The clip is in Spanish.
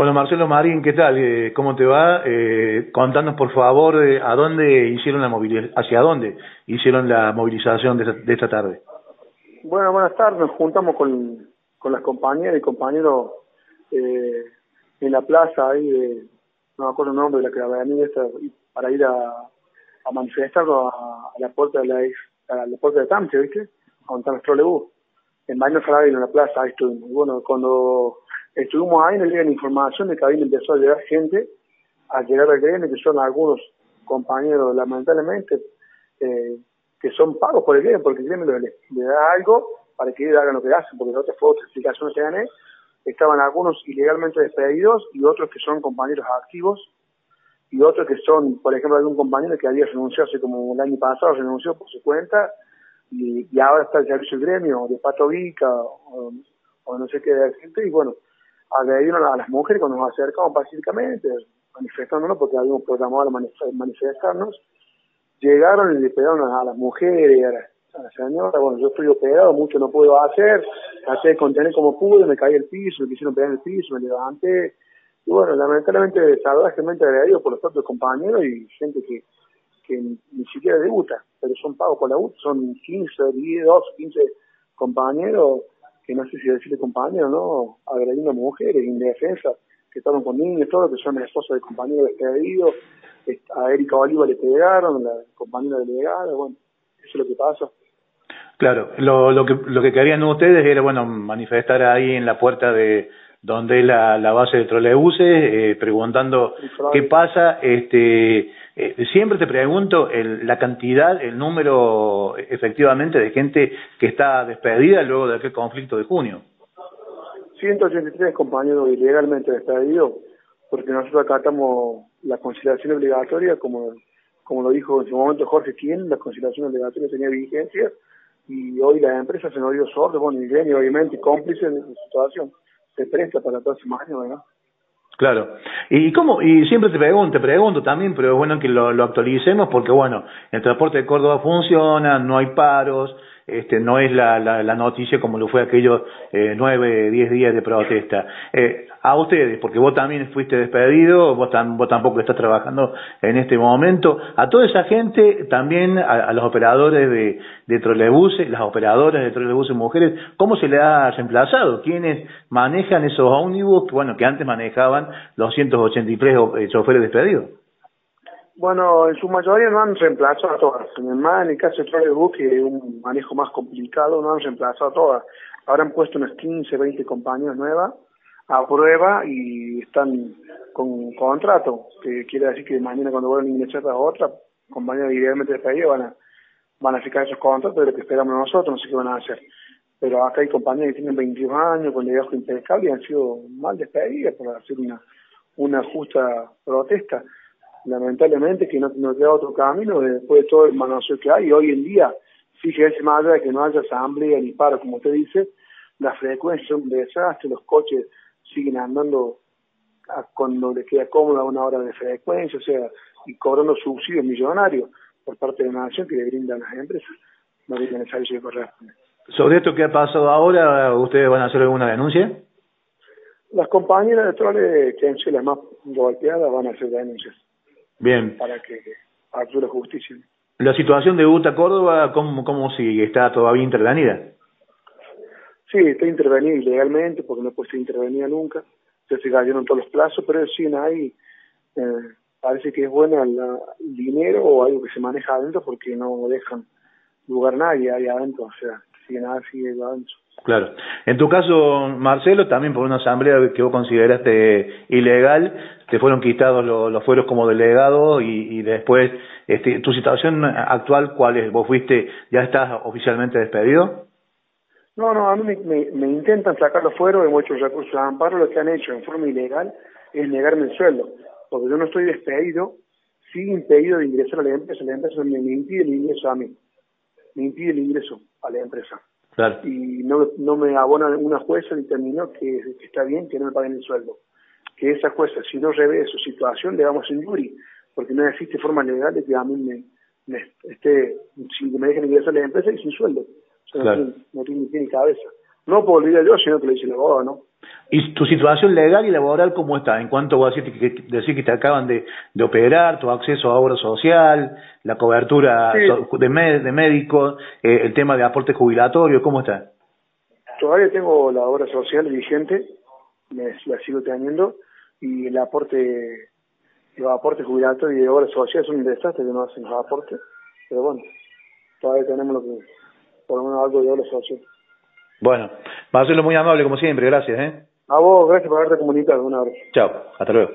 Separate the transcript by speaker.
Speaker 1: Bueno, Marcelo Marín, ¿qué tal? Eh, ¿Cómo te va? Eh, contanos, por favor, eh, a dónde hicieron la hacia dónde hicieron la movilización de esta, tarde.
Speaker 2: Bueno, buenas tardes. Nos juntamos con, con las compañeras y compañeros eh, en la plaza ahí de, no me acuerdo el nombre de la que avenida esta, para ir a, a manifestarlo a, la puerta de la, a la puerta de Tamche, ¿viste? A montar nuestro trolebús. En Baño Salario, en la plaza, ahí estuvimos. bueno, cuando Estuvimos ahí, nos llegan información de que ahí empezó a llegar gente, a llegar al gremio, que son algunos compañeros, lamentablemente, eh, que son pagos por el gremio, porque el gremio le, da algo para que ellos hagan lo que hacen, porque otras otras explicaciones que gané, estaban algunos ilegalmente despedidos y otros que son compañeros activos y otros que son, por ejemplo, algún compañero que había renunciado hace como el año pasado, renunció por su cuenta y, ahora está el servicio del gremio de Pato Vica o, o no sé qué gente y bueno, agredieron a las mujeres cuando nos acercamos pacíficamente, manifestándonos porque habíamos programado manifestarnos. Llegaron y le pegaron a, las mujeres, a la, a la, señora. Bueno, yo estoy operado, mucho no puedo hacer. Traté contener como pude, me caí al piso, me quisieron pegar en el piso, me levanté. Y bueno, lamentablemente, salvajemente agredido por los propios compañeros y gente que, que ni siquiera debuta, pero son pagos por la UT, son 15, 10, 12, 15 compañeros que no sé si decirle compañero, ¿no? Agrediendo a mujeres indefensas que estaban con niños, todo, que son esposos de compañeros despedidos. A Erika Oliva le pegaron, la compañera delegada, bueno, eso es lo que pasa.
Speaker 1: Claro, lo, lo, que, lo que querían ustedes era, bueno, manifestar ahí en la puerta de donde la, la base de trolebuses, eh, preguntando qué pasa, este, eh, siempre te pregunto el, la cantidad, el número efectivamente de gente que está despedida luego de aquel conflicto de junio.
Speaker 2: 183 compañeros ilegalmente despedidos, porque nosotros acatamos la conciliación obligatoria, como, como lo dijo en su momento Jorge Quien, la conciliación obligatoria tenía vigencia, y hoy la empresa se nos dio sordo, bueno, y Gremio obviamente cómplice en esa situación, se presta para el próximo año, ¿verdad?
Speaker 1: Claro. Y cómo, y siempre te pregunto, te pregunto también, pero es bueno que lo, lo actualicemos porque bueno, el transporte de Córdoba funciona, no hay paros, este, no es la, la, la, noticia como lo fue aquellos eh, nueve, diez días de protesta. Eh, a ustedes, porque vos también fuiste despedido, vos, vos tampoco estás trabajando en este momento, a toda esa gente, también a, los operadores de, de trolebuses, las operadoras de trolebuses mujeres, ¿cómo se le ha reemplazado? ¿Quiénes manejan esos ómnibus, bueno, que antes manejaban los 183 eh, choferes despedidos?
Speaker 2: Bueno, en su mayoría no han reemplazado a todas. En el, caso de Trolebus, que es un manejo más complicado, no han reemplazado a todas. Ahora han puesto unas 15, 20 compañías nuevas a prueba y están con contrato, que quiere decir que mañana cuando vuelvan a ingresar a otra compañía directamente despedida van a, van a fijar esos contratos de lo que esperamos nosotros, no sé qué van a hacer. Pero acá hay compañías que tienen 21 años con liderazgo impecable y han sido mal despedidas por hacer una, una justa protesta lamentablemente que no, no queda otro camino después de todo el manoseo que hay. Y hoy en día, fíjese más allá de que no haya asamblea ni paro, como usted dice, las frecuencias son un desastre, los coches siguen andando a cuando les queda cómoda una hora de frecuencia, o sea, y cobrando subsidios millonarios por parte de la nación que le brindan las empresas. No tienen el servicio correcto.
Speaker 1: Sobre esto que ha pasado ahora, ¿ustedes van a hacer alguna denuncia?
Speaker 2: Las compañeras de trole que han sido las más golpeadas van a hacer denuncias.
Speaker 1: Bien.
Speaker 2: Para que la justicia.
Speaker 1: ¿La situación de UTA Córdoba cómo, cómo sigue? ¿Está todavía intervenida?
Speaker 2: Sí, está intervenida ilegalmente porque no puede ser intervenida nunca. Se cayeron todos los plazos, pero sí, ahí eh, parece que es bueno el, dinero o algo que se maneja adentro porque no dejan lugar nadie ahí adentro. O sea, sigue nada sigue adentro.
Speaker 1: Claro. En tu caso, Marcelo, también por una asamblea que vos consideraste ilegal, te fueron quitados los, fueros como delegado y, después, este, ¿tu situación actual cuál es? ¿Vos fuiste, ya estás oficialmente despedido?
Speaker 2: No, no, a mí me, me, intentan sacar los fueros, hemos hecho recursos de amparo, lo que han hecho en forma ilegal es negarme el sueldo, porque yo no estoy despedido, sí impedido de ingresar a la empresa, la empresa me, me impide el ingreso a mí, me impide el ingreso a la empresa. Y no, no me abona una jueza determinó que, que está bien que no me paguen el sueldo. Que esa jueza, si no revé su situación, le damos en jury, porque no existe forma legal de que a mí me, me esté, si me dejen ingresar a la empresa y sin sueldo. no, tiene, ni cabeza. No por olvidar yo, sino que le dice la abogado, ¿no?
Speaker 1: ¿Y tu situación legal y laboral cómo está? En cuanto a decir que, decir que te acaban de, de operar, tu acceso a obra social, la cobertura
Speaker 2: Sí.
Speaker 1: de, me- de médicos, eh, el tema de aporte jubilatorio, ¿cómo está?
Speaker 2: Todavía tengo la obra social vigente, me, la sigo teniendo, y el aporte, los aportes jubilatorios y de obra social son un desastre que no hacen los aportes, pero bueno, todavía tenemos lo que, por lo menos algo de obra social.
Speaker 1: Bueno, Marcelo, muy amable como siempre, gracias, ¿eh?
Speaker 2: A vos, gracias por haberte comunicado, un abrazo.
Speaker 1: Chao, hasta luego.